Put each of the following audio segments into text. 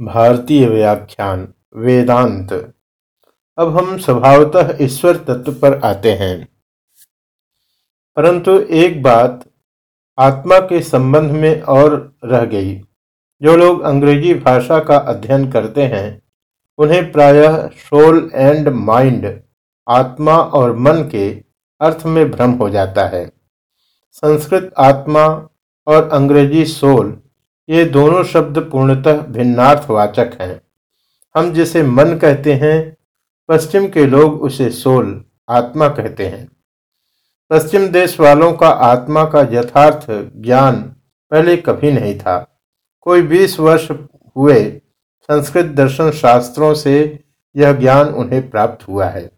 भारतीय व्याख्यान, वेदांत। अब हम स्वभावतः ईश्वर तत्व पर आते हैं। परंतु एक बात आत्मा के संबंध में और रह गई। जो लोग अंग्रेज़ी भाषा का अध्ययन करते हैं, उन्हें प्रायः सोल एंड माइंड, आत्मा और मन के अर्थ में भ्रम हो जाता है। संस्कृत आत्मा और अंग्रेज़ी सोल ये दोनों शब्द पूर्णतः भिन्नार्थवाचक हैं। हम जिसे मन कहते हैं, पश्चिम के लोग उसे सोल, आत्मा कहते हैं। पश्चिम देश वालों का आत्मा का यथार्थ ज्ञान पहले कभी नहीं था। कोई बीस वर्ष हुए संस्कृत दर्शन शास्त्रों से यह ज्ञान उन्हें प्राप्त हुआ है।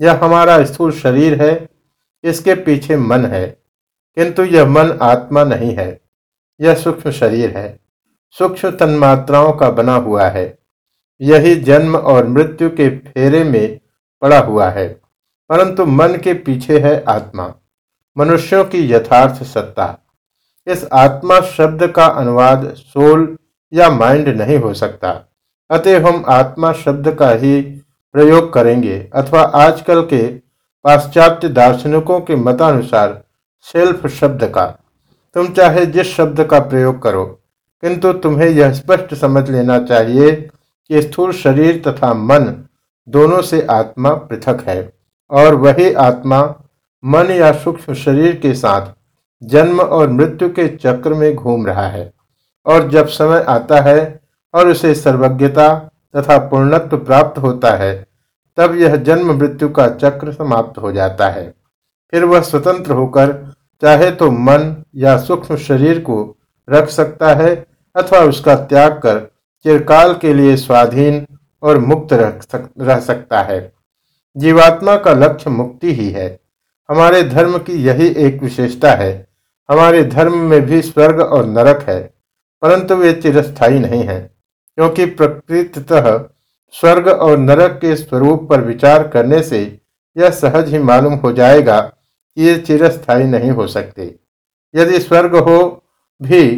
यह हमारा स्थूल शरीर है, इसके पीछे मन है, किंतु यह मन आत्मा नहीं है। यह सूक्ष्म शरीर है। सूक्ष्म तन्मात्राओं का बना हुआ है। यही जन्म और मृत्यु के फेरे में पड़ा हुआ है। परंतु मन के पीछे है आत्मा। मनुष्यों की यथार्थ सत्ता। इस आत्मा शब्द का अनुवाद सोल या माइंड नहीं हो सकता। अतः हम आत्मा शब्द का ही प्रयोग करेंगे अथवा आजकल के पाश्चात्य दार्शनिकों के मतानुसार सेल्फ शब्द का। तुम चाहे जिस शब्द का प्रयोग करो, किंतु तुम्हें यह स्पष्ट समझ लेना चाहिए कि स्थूल शरीर तथा मन दोनों से आत्मा पृथक है, और वही आत्मा मन या सूक्ष्म शरीर के साथ जन्म और मृत्यु के चक्र में घूम रहा है, और जब समय आता है और उसे सर्वज्ञता तथा पूर्णत्व प्राप्त होता है, तब यह जन्म मृत्यु का चक्र समाप्त हो जाता है। फिर वह स्वतंत्र होकर चाहे तो मन या सूक्ष्म शरीर को रख सकता है अथवा उसका त्याग कर चिरकाल के लिए स्वाधीन और मुक्त रह, सक, रह सकता है। जीवात्मा का लक्ष्य मुक्ति ही है। हमारे धर्म की यही एक विशेषता है। हमारे धर्म में भी स्वर्ग और नरक है परंतु वे चिरस्थायी नहीं है क्योंकि प्रकृतः स्वर्ग और नरक के स्वरूप पर विचार करने से यह सहज ही मालूम हो जाएगा ये चिरस्थायी नहीं हो सकते। यदि स्वर्ग हो भी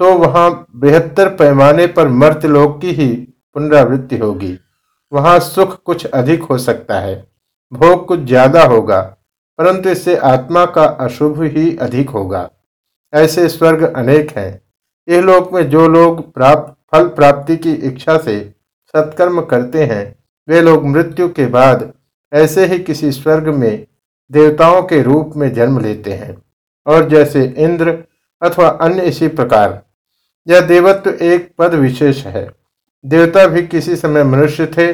तो वहाँ बेहतर पैमाने पर मर्त्यलोक की ही पुनरावृत्ति होगी। वहाँ सुख कुछ अधिक हो सकता है, भोग कुछ ज़्यादा होगा, परंतु इससे आत्मा का अशुभ ही अधिक होगा। ऐसे स्वर्ग अनेक हैं। यह लोक में जो लोग प्राप्त फल प्राप्ति की इच्छा से सत्कर्म करते हैं, वे लोग मृत्यु के बाद ऐसे ही किसी स्वर्ग में देवताओं के रूप में जन्म लेते हैं और जैसे इंद्र अथवा अन्य इसी प्रकार। यह देवत्व एक पद विशेष है। देवता भी किसी समय मनुष्य थे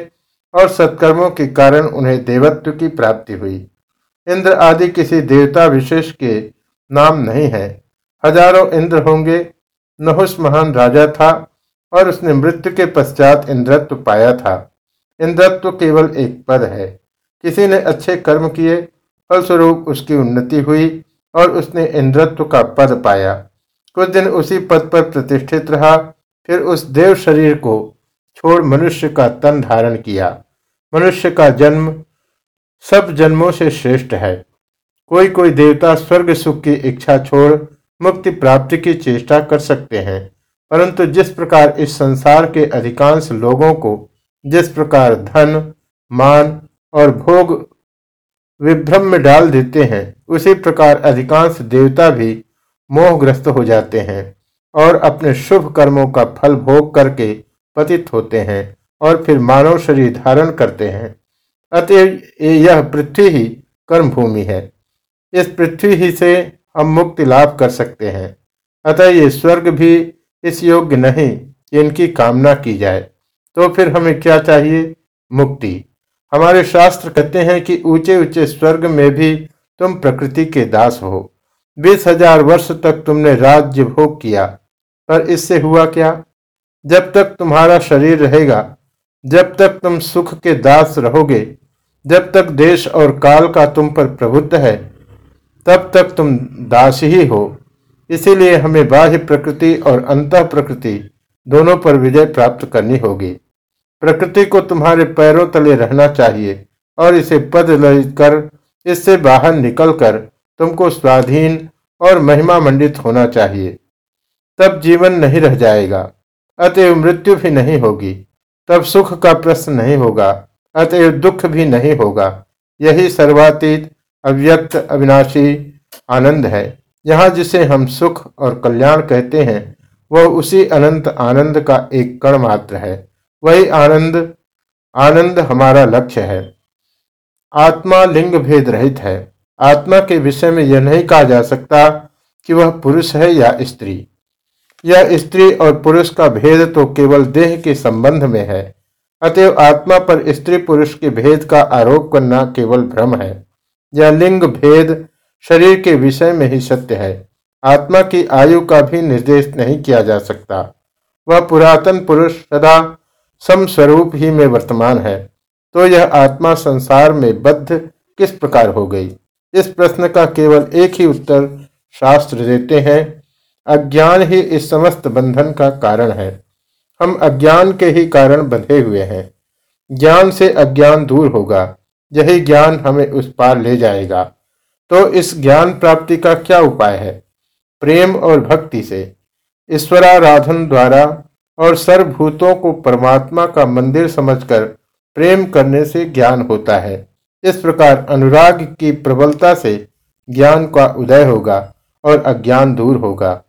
और सत्कर्मों के कारण उन्हें देवत्व की प्राप्ति हुई। इंद्र आदि किसी देवता विशेष के नाम नहीं है। हज़ारों इंद्र होंगे, नहुस महान राजा था और उसने मृत्यु के पश्चात इंद्रत्व पाया था। इंद्रत्व केवल एक पद है। किसी ने अच्छे कर्म किए फलस्वरूप उसकी उन्नति हुई और उसने इंद्रत्व का पद पाया। कुछ दिन उसी पद पर प्रतिष्ठित रहा, फिर उस देव शरीर को छोड़ मनुष्य का तन धारण किया। मनुष्य का जन्म सब जन्मों से श्रेष्ठ है। कोई कोई देवता स्वर्ग सुख की इच्छा छोड़ मुक्ति प्राप्ति की चेष्टा कर सकते हैं, परंतु जिस प्रकार इस संसार के अधिकांश लोगों को, जिस प्रकार धन, मान और भोग विभ्रम में डाल देते हैं। उसी प्रकार अधिकांश देवता भी मोहग्रस्त हो जाते हैं और अपने शुभ कर्मों का फल भोग करके पतित होते हैं और फिर मानव शरीर धारण करते हैं। अतः यह पृथ्वी ही कर्म भूमि है। इस पृथ्वी ही से हम मुक्ति लाभ कर सकते हैं। अतः ये स्वर्ग भी इस योग्य नहीं कि इनकी कामना की जाए। तो फिर हमें क्या चाहिए? मुक्ति। हमारे शास्त्र कहते हैं कि ऊँचे ऊँचे स्वर्ग में भी तुम प्रकृति के दास हो। बीस हज़ार वर्ष तक तुमने राज्य भोग किया, पर इससे हुआ क्या? जब तक तुम्हारा शरीर रहेगा, जब तक तुम सुख के दास रहोगे, जब तक देश और काल का तुम पर प्रभुत्व है, तब तक तुम दास ही हो। इसीलिए हमें बाह्य प्रकृति और अंत प्रकृति दोनों पर विजय प्राप्त करनी होगी। प्रकृति को तुम्हारे पैरों तले रहना चाहिए और इसे पद कर, इससे बाहर निकलकर तुमको स्वाधीन और महिमा मंडित होना चाहिए। तब जीवन नहीं रह जाएगा, अतएव मृत्यु भी नहीं होगी, तब सुख का प्रश्न नहीं होगा, अतएव दुख भी नहीं होगा। यही सर्वातीत, अव्यक्त, अविनाशी आनंद है। यहाँ जिसे हम सुख और कल्याण कहते हैं, वह उसी अनंत आनंद का एक कण मात्र है। वही आनंद आनंद हमारा लक्ष्य है। आत्मा लिंग भेद रहित है। आत्मा के विषय में यह नहीं कहा जा सकता कि वह पुरुष है या स्त्री। यह स्त्री और पुरुष का भेद तो केवल देह के संबंध में है। अतएव आत्मा पर स्त्री पुरुष के भेद का आरोप करना केवल भ्रम है। यह लिंग भेद शरीर के विषय में ही सत्य है। आत्मा की आयु का भी निर्देश नहीं किया जा सकता। वह पुरातन पुरुष सदा समस्वरूप ही में वर्तमान है। तो यह आत्मा संसार में बद्ध किस प्रकार हो गई? इस प्रश्न का केवल एक ही उत्तर शास्त्र देते हैं। अज्ञान ही इस समस्त बंधन का कारण है। हम अज्ञान के ही कारण बंधे हुए हैं। ज्ञान से अज्ञान दूर होगा। यही ज्ञान हमें उस पार ले जाएगा। तो इस ज्ञान प्राप्ति का क्या उपाय है? प्रेम और भक्ति से। ईश्वराराधन द्वारा और सर्वभूतों को परमात्मा का मंदिर समझकर प्रेम करने से ज्ञान होता है। इस प्रकार अनुराग की प्रबलता से ज्ञान का उदय होगा और अज्ञान दूर होगा।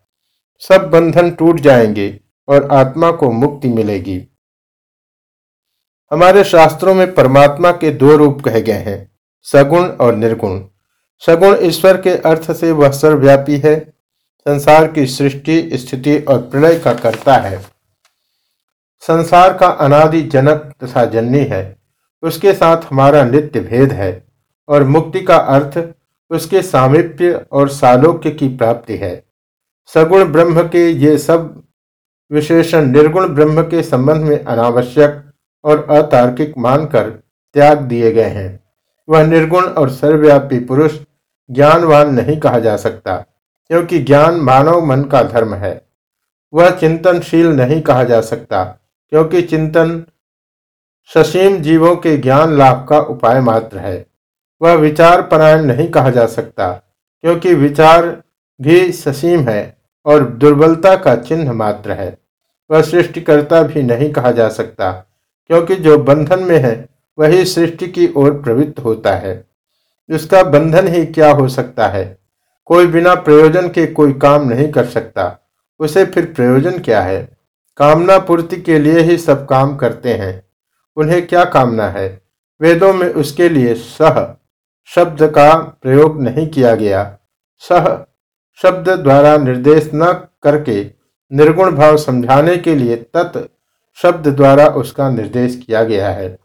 सब बंधन टूट जाएँगे और आत्मा को मुक्ति मिलेगी। हमारे शास्त्रों में परमात्मा के दो रूप कहे गए हैं, सगुण और निर्गुण। सगुण ईश्वर के अर्थ से वह सर्वव्यापी है, संसार की सृष्टि, स्थिति और प्रलय का करता है। संसार का अनादि जनक तथा जननी है, उसके साथ हमारा नित्य भेद है, और मुक्ति का अर्थ उसके सामिप्य और सालोक्य की प्राप्ति है। सगुण ब्रह्म के ये सब विशेषण निर्गुण ब्रह्म के संबंध में अनावश्यक और अतार्किक मानकर त्याग दिए गए हैं। वह निर्गुण और सर्वव्यापी पुरुष ज्ञानवान नहीं कहा जा सकता, क्योंकि ज्ञान मानव मन का धर्म है। वह चिंतनशील नहीं कहा जा सकता क्योंकि चिंतन ससीम जीवों के ज्ञान लाभ का उपाय मात्र है। वह विचार परायण नहीं कहा जा सकता, क्योंकि विचार भी ससीम है और दुर्बलता का चिन्ह मात्र है। वह सृष्टिकर्ता भी नहीं कहा जा सकता, क्योंकि जो बंधन में है, वही सृष्टि की ओर प्रवृत्त होता है। उसका बंधन ही क्या हो सकता है? कोई बिना प्रयोजन के कोई काम नहीं कर सकता। उसे फिर प्रयोजन क्या है? कामना पूर्ति के लिए ही सब काम करते हैं। उन्हें क्या कामना है? वेदों में उसके लिए सह शब्द का प्रयोग नहीं किया गया। सह शब्द द्वारा निर्देश न करके निर्गुण भाव समझाने के लिए तत् शब्द द्वारा उसका निर्देश किया गया है।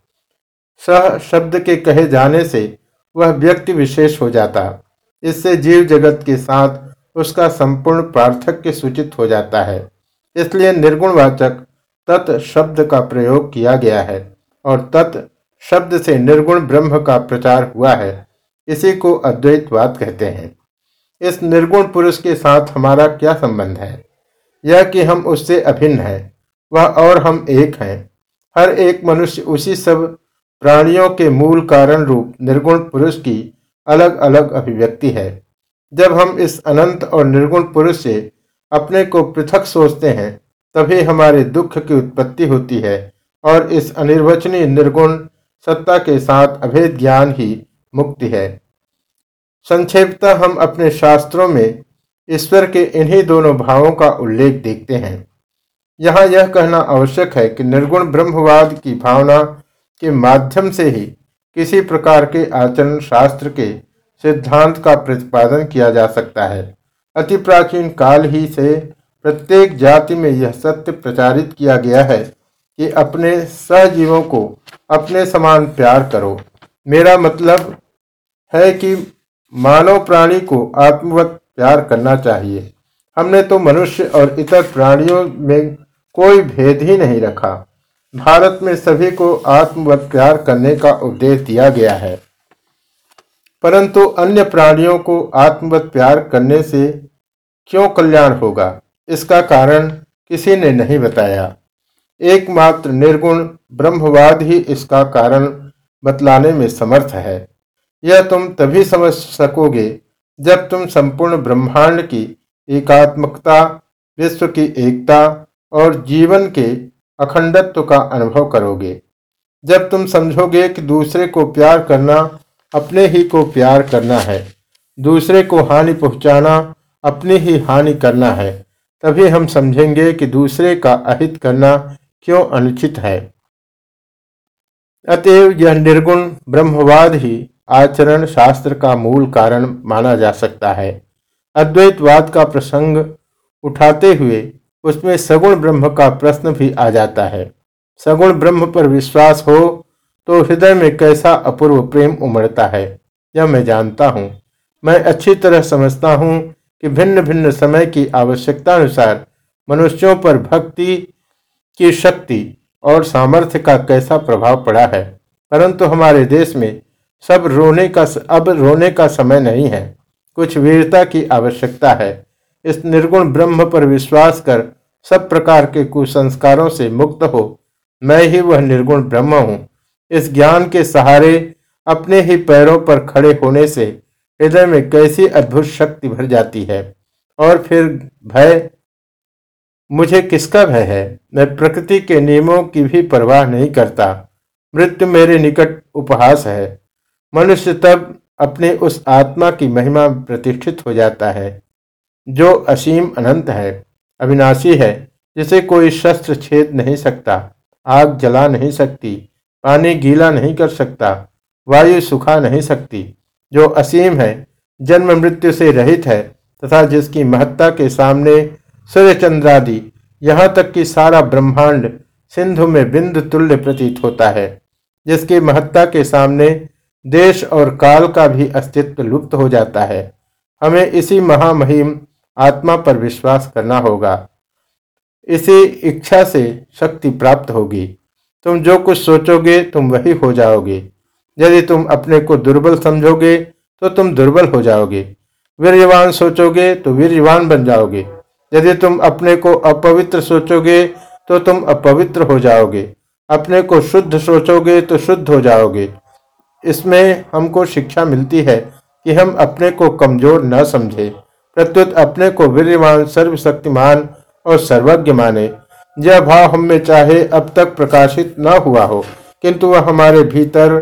सह शब्द के कहे जाने से वह व्यक्ति विशेष हो जाता। इससे जीव जगत के साथ उसका संपूर्ण पार्थक्य सूचित हो जाता है। इसलिए निर्गुणवाचक तत् शब्द का प्रयोग किया गया है और तत् शब्द से निर्गुण ब्रह्म का प्रचार हुआ है। इसी को अद्वैतवाद कहते हैं। इस निर्गुण पुरुष के साथ हमारा क्या संबंध है? यह कि हम उससे अभिन्न है, वह और हम एक हैं। हर एक मनुष्य उसी सब प्राणियों के मूल कारण रूप निर्गुण पुरुष की अलग अलग अभिव्यक्ति है। जब हम इस अनंत और निर्गुण पुरुष से अपने को पृथक सोचते हैं, तभी हमारे दुख की उत्पत्ति होती है। और इस अनिर्वचनीय निर्गुण सत्ता के साथ अभेद ज्ञान ही मुक्ति है। संक्षेपता हम अपने शास्त्रों में ईश्वर के इन्हीं दोनों भावों का उल्लेख देखते हैं। यहाँ यह कहना आवश्यक है कि निर्गुण ब्रह्मवाद की भावना के माध्यम से ही किसी प्रकार के आचरण शास्त्र के सिद्धांत का प्रतिपादन किया जा सकता है। अति प्राचीन काल ही से प्रत्येक जाति में यह सत्य प्रचारित किया गया है कि अपने सहजीवों को अपने समान प्यार करो। मेरा मतलब है कि मानव प्राणी को आत्मवत प्यार करना चाहिए। हमने तो मनुष्य और इतर प्राणियों में कोई भेद ही नहीं रखा। भारत में सभी को आत्मवत प्यार करने का उपदेश दिया गया है। परंतु अन्य प्राणियों को आत्मवत प्यार करने से क्यों कल्याण होगा? इसका कारण किसी ने नहीं बताया। एकमात्र निर्गुण ब्रह्मवाद ही इसका कारण बतलाने में समर्थ है। यह तुम तभी समझ सकोगे जब तुम संपूर्ण ब्रह्मांड की एकात्मकता, विश्व की एकता और जीवन के अखंडत्व का अनुभव करोगे। जब तुम समझोगे कि दूसरे को प्यार करना अपने ही को प्यार करना है। दूसरे को हानि पहुंचाना अपनी ही हानि करना है। तभी हम समझेंगे कि दूसरे का अहित करना क्यों अनुचित है। अतएव यह निर्गुण ब्रह्मवाद ही आचरण शास्त्र का मूल कारण माना जा सकता है। अद्वैतवाद का प्रसंग उठाते हुए उसमें सगुण ब्रह्म का प्रश्न भी आ जाता है। सगुण ब्रह्म पर विश्वास हो तो हृदय में कैसा अपूर्व प्रेम उमड़ता है, यह मैं जानता हूँ। मैं अच्छी तरह समझता हूँ कि भिन्न भिन्न समय की आवश्यकता अनुसार मनुष्यों पर भक्ति की शक्ति और सामर्थ्य का कैसा प्रभाव पड़ा है, परंतु हमारे देश में सब रोने का अब रोने का समय नहीं है। कुछ वीरता की आवश्यकता है। इस निर्गुण ब्रह्म पर विश्वास कर सब प्रकार के कुसंस्कारों से मुक्त हो, मैं ही वह निर्गुण ब्रह्म हूँ। इस ज्ञान के सहारे अपने ही पैरों पर खड़े होने से हृदय में कैसी अद्भुत शक्ति भर जाती है। और फिर भय, मुझे किसका भय है? मैं प्रकृति के नियमों की भी परवाह नहीं करता। मृत्यु मेरे निकट उपहास है। मनुष्य तब अपने उस आत्मा की महिमा प्रतिष्ठित हो जाता है, जो असीम अनंत है। अविनाशी है, जिसे कोई शस्त्र छेद नहीं सकता, आग जला नहीं सकती। पानी गीला नहीं कर सकता, वायु सुखा नहीं सकती। जो असीम है, जन्म मृत्यु से रहित है, तथा जिसकी महत्ता के सामने सूर्य चंद्रादि यहाँ तक कि सारा ब्रह्मांड सिंधु में बिंद तुल्य प्रतीत होता है, जिसकी महत्ता के सामने देश और काल का भी अस्तित्व लुप्त हो जाता है। हमें इसी महामहिम आत्मा पर विश्वास करना होगा। इसी इच्छा से शक्ति प्राप्त होगी। तुम जो कुछ सोचोगे, तुम वही हो जाओगे। यदि तुम अपने को दुर्बल समझोगे तो तुम दुर्बल हो जाओगे। वीरवान सोचोगे तो वीरवान बन जाओगे। यदि तुम अपने को अपवित्र सोचोगे तो तुम अपवित्र हो जाओगे। अपने को शुद्ध सोचोगे तो शुद्ध हो जाओगे। इसमें हमको शिक्षा मिलती है कि हम अपने को कमज़ोर न समझे। प्रत्युत अपने को वीरवान सर्वशक्तिमान और सर्वज्ञ माने। यह भाव हम में चाहे अब तक प्रकाशित न हुआ हो। किंतु वह हमारे भीतर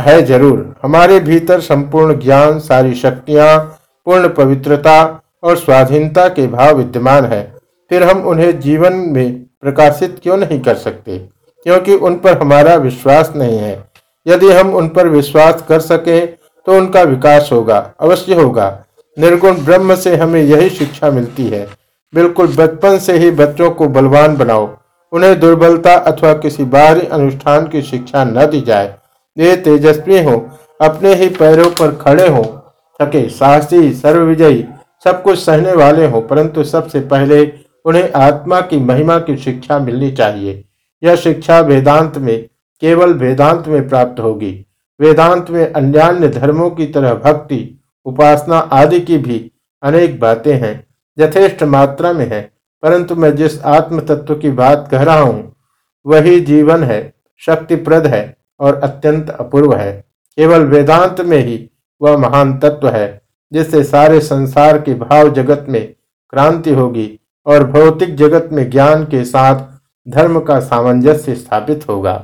है ज़रूर। हमारे भीतर संपूर्ण ज्ञान, सारी शक्तियाँ, पूर्ण पवित्रता और स्वाधीनता के भाव विद्यमान है। फिर हम उन्हें जीवन में प्रकाशित क्यों नहीं कर सकते? क्योंकि उन पर हमारा विश्वास नहीं है। यदि हम उन पर विश्वास कर सके तो उनका विकास होगा, अवश्य होगा। निर्गुण ब्रह्म से हमें यही शिक्षा मिलती है। बिल्कुल बचपन से ही बच्चों को बलवान बनाओ। उन्हें दुर्बलता अथवा किसी बाहरी अनुष्ठान की शिक्षा न दी जाए। वे तेजस्वी हो, अपने ही पैरों पर खड़े हो सके साहसी, सर्वविजयी, सब कुछ सहने वाले हो, परंतु सबसे पहले उन्हें आत्मा की महिमा की शिक्षा मिलनी चाहिए। यह शिक्षा वेदांत में, केवल वेदांत में प्राप्त होगी। वेदांत में अन्यान्य धर्मों की तरह भक्ति, उपासना आदि की भी अनेक बातें हैं। यथेष्ट मात्रा में है, परंतु मैं जिस आत्म तत्व की बात कह रहा हूँ, वही जीवन है, शक्तिप्रद है और अत्यंत अपूर्व है। केवल वेदांत में ही वह महान तत्व है, जिससे सारे संसार के भाव जगत में क्रांति होगी और भौतिक जगत में ज्ञान के साथ धर्म का सामंजस्य स्थापित होगा।